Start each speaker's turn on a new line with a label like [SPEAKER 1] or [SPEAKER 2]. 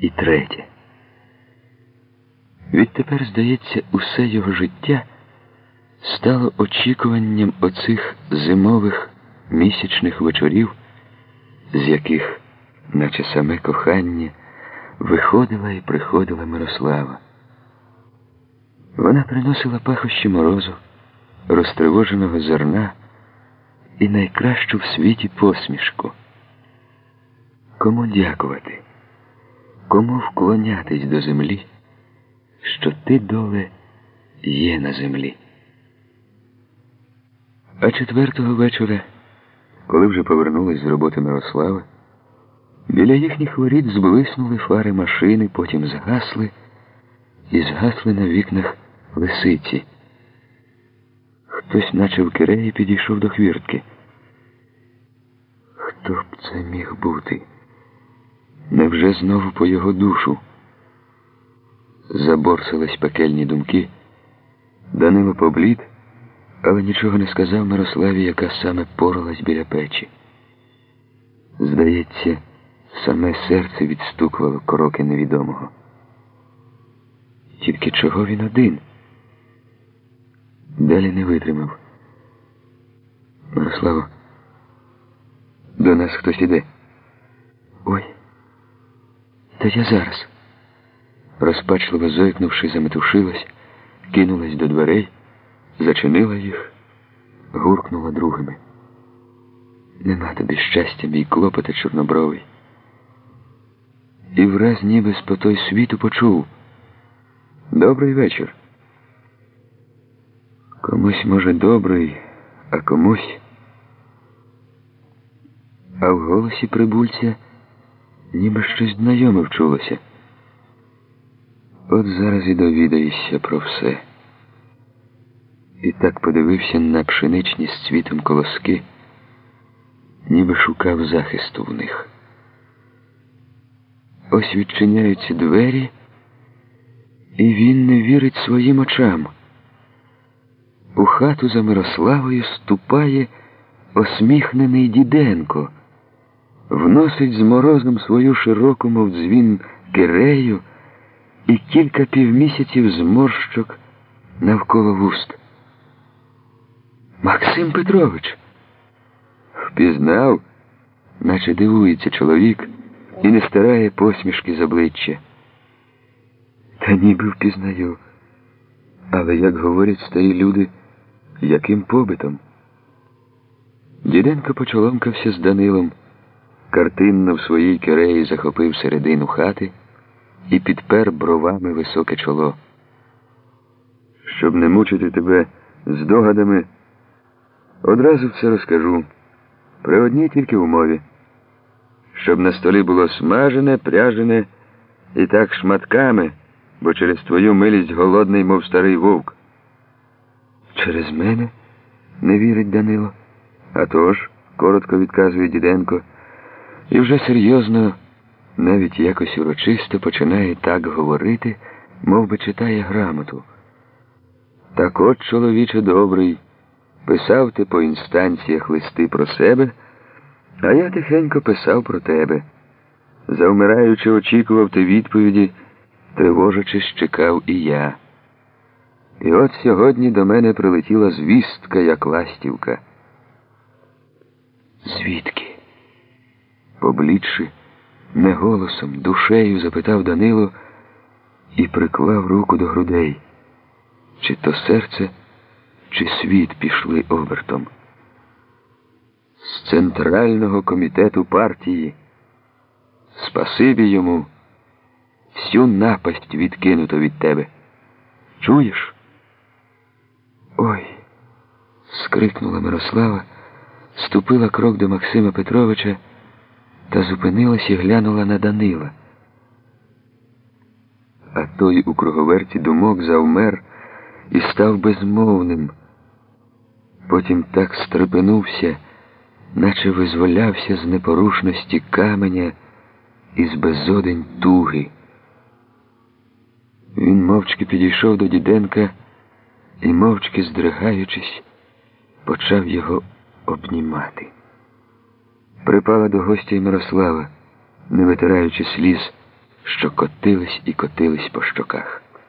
[SPEAKER 1] і третє. Відтепер, здається, усе його життя стало очікуванням оцих зимових місячних вечорів, з яких, наче саме кохання, виходила і приходила Мирослава. Вона приносила пахощі морозу, розтривоженого зерна і найкращу в світі посмішку. Кому дякувати, кому вклонятись до землі, що ти доле є на землі. А четвертого вечора, коли вже повернулись з роботи Мирослава, біля їхніх воріт зблиснули фари машини, потім згасли і згасли на вікнах лисиці. Хтось, наче в киреї, підійшов до хвіртки. Хто б це міг бути? Невже знову по його душу? Заборсились пекельні думки. Данило поблід, але нічого не сказав Мирославі, яка саме поралась біля печі. Здається, саме серце відстукувало кроки невідомого. Тільки чого він один? Далі не витримав. Мирославо, до нас хтось іде. Я зараз. Розпачливо зойкнувши, заметушилась, кинулась до дверей, зачинила їх, гуркнула другими. Нема тобі щастя, мій клопоте чорнобровий. І враз ніби з по той світу почув. Добрий вечір. Комусь, може, добрий, а комусь. А в голосі прибульця ніби щось знайоме вчулося. От зараз і довідаєшся про все. І так подивився на пшеничні з цвітом колоски, ніби шукав захисту в них. Ось відчиняються двері, і він не вірить своїм очам. У хату за Мирославою ступає осміхнений діденко, вносить з морозом свою широку, мов дзвін, кирею і кілька півмісяців зморщок навколо вуст. Максим Петрович впізнав, наче дивується чоловік і не старає посмішки з обличчя. Та ніби впізнаю. Але, як говорять старі люди, яким побитом? Діденко почоломкався з Данилом, картинно в своїй киреї захопив середину хати і підпер бровами високе чоло. Щоб не мучити тебе здогадами, одразу все розкажу. При одній тільки умові. Щоб на столі було смажене, пряжене і так шматками, бо через твою милість голодний, мов старий вовк. Через мене? не вірить Данило. «А тож», – коротко відказує Діденко, і вже серйозно, навіть якось урочисто починає так говорити, мов би читає грамоту. Так от, чоловіче добрий, писав ти по інстанціях листи про себе, а я тихенько писав про тебе. Завмираючи, очікував ти відповіді, тривожачись, чекав і я. І от сьогодні до мене прилетіла звістка, як ластівка. Звідки? Поблідши, не голосом, душею запитав Данило і приклав руку до грудей. Чи то серце, чи світ пішли обертом. З Центрального комітету партії. Спасибі йому, всю напасть відкинуто від тебе. Чуєш? Ой, скрикнула Мирослава, ступила крок до Максима Петровича та зупинилась і глянула на Данила. А той у круговерті думок завмер і став безмовним. Потім так стрепенувся, наче визволявся з непорушності каменя і з безодень туги. Він мовчки підійшов до Діденка і, мовчки здригаючись, почав його обнімати. Припала до гостя Мирослава, не витираючи сліз, що котились і котились по щоках.